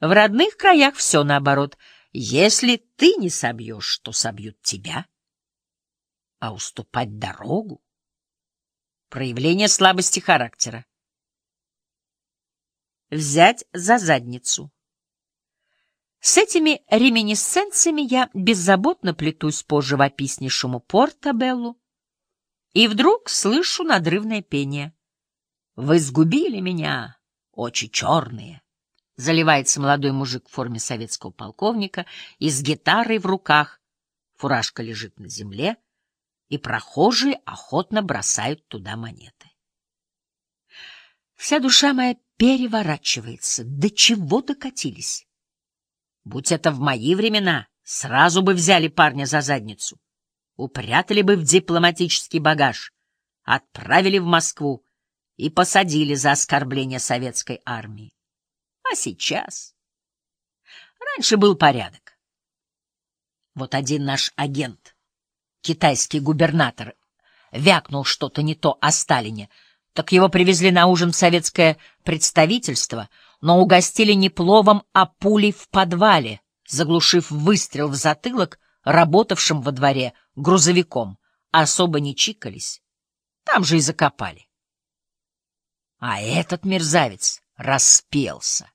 В родных краях все наоборот. Если ты не собьешь, то собьют тебя. А уступать дорогу — проявление слабости характера. Взять за задницу. С этими реминисценциями я беззаботно плетусь по живописнейшему Портабеллу, и вдруг слышу надрывное пение. «Вы сгубили меня, очи черные!» Заливается молодой мужик в форме советского полковника и с гитарой в руках. Фуражка лежит на земле, и прохожие охотно бросают туда монеты. Вся душа моя переворачивается. До чего докатились? Будь это в мои времена, сразу бы взяли парня за задницу, упрятали бы в дипломатический багаж, отправили в Москву и посадили за оскорбление советской армии. А сейчас? Раньше был порядок. Вот один наш агент, китайский губернатор, вякнул что-то не то о Сталине, так его привезли на ужин в советское представительство, но угостили не пловом, а пулей в подвале, заглушив выстрел в затылок работавшим во дворе грузовиком, особо не чикались. Там же и закопали. А этот мерзавец распелся.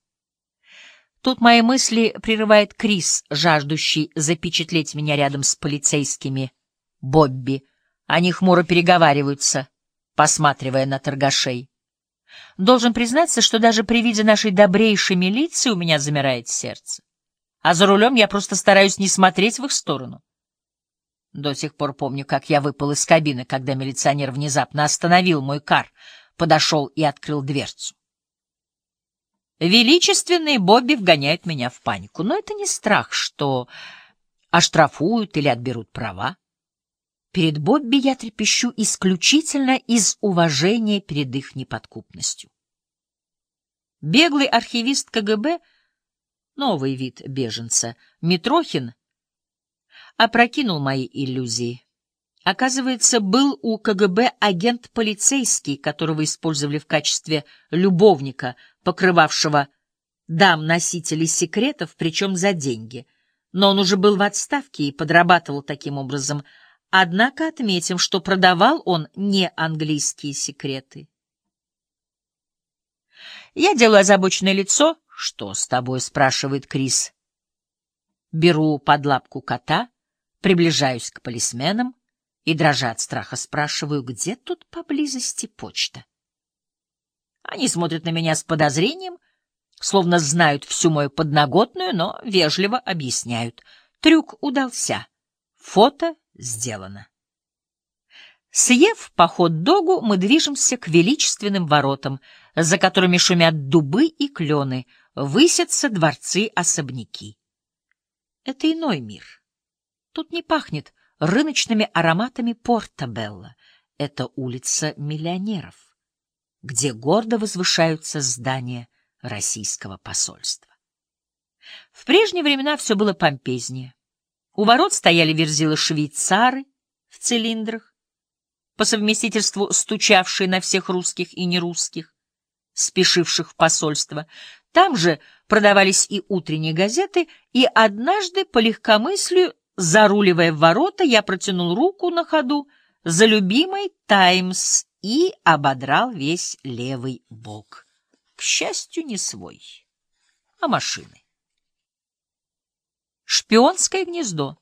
Тут мои мысли прерывает Крис, жаждущий запечатлеть меня рядом с полицейскими Бобби. Они хмуро переговариваются, посматривая на торгашей. Должен признаться, что даже при виде нашей добрейшей милиции у меня замирает сердце. А за рулем я просто стараюсь не смотреть в их сторону. До сих пор помню, как я выпал из кабины, когда милиционер внезапно остановил мой кар, подошел и открыл дверцу. Величественные Бобби вгоняют меня в панику, но это не страх, что оштрафуют или отберут права. Перед Бобби я трепещу исключительно из уважения перед их неподкупностью. Беглый архивист КГБ, новый вид беженца, Митрохин, опрокинул мои иллюзии. Оказывается, был у КГБ агент полицейский, которого использовали в качестве любовника, покрывавшего дам-носителей секретов, причем за деньги. Но он уже был в отставке и подрабатывал таким образом. Однако отметим, что продавал он не английские секреты. Я делаю озабоченное лицо. «Что с тобой?» — спрашивает Крис. Беру под лапку кота, приближаюсь к полисменам, и, дрожа от страха, спрашиваю, где тут поблизости почта. Они смотрят на меня с подозрением, словно знают всю мою подноготную, но вежливо объясняют. Трюк удался. Фото сделано. Съев по хот-догу, мы движемся к величественным воротам, за которыми шумят дубы и клены, высятся дворцы-особняки. Это иной мир. Тут не пахнет рыночными ароматами Порта-Белла. Это улица миллионеров, где гордо возвышаются здания российского посольства. В прежние времена все было помпезнее. У ворот стояли верзилы-швейцары в цилиндрах, по совместительству стучавшие на всех русских и нерусских, спешивших в посольство. Там же продавались и утренние газеты, и однажды по легкомыслию Заруливая в ворота, я протянул руку на ходу за любимой «Таймс» и ободрал весь левый бок. К счастью, не свой, а машины. Шпионское гнездо.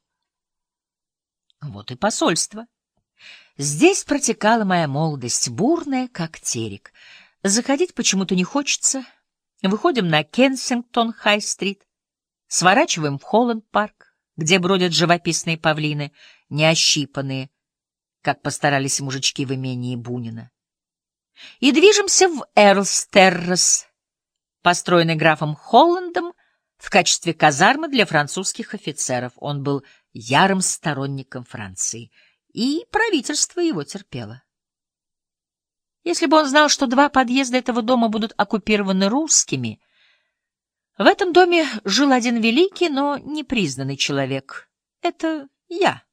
Вот и посольство. Здесь протекала моя молодость, бурная, как терек. Заходить почему-то не хочется. Выходим на Кенсингтон-Хай-стрит, сворачиваем в Холланд-парк где бродят живописные павлины, неощипанные, как постарались мужички в имении Бунина. И движемся в Эрлстеррос, построенный графом Холландом в качестве казармы для французских офицеров. Он был ярым сторонником Франции, и правительство его терпело. Если бы он знал, что два подъезда этого дома будут оккупированы русскими — в этом доме жил один великий, но непризнанный человек. Это я.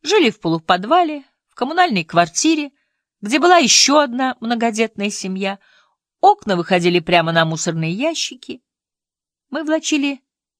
Жили в полуподвале, в коммунальной квартире, где была еще одна многодетная семья. Окна выходили прямо на мусорные ящики. Мы влачили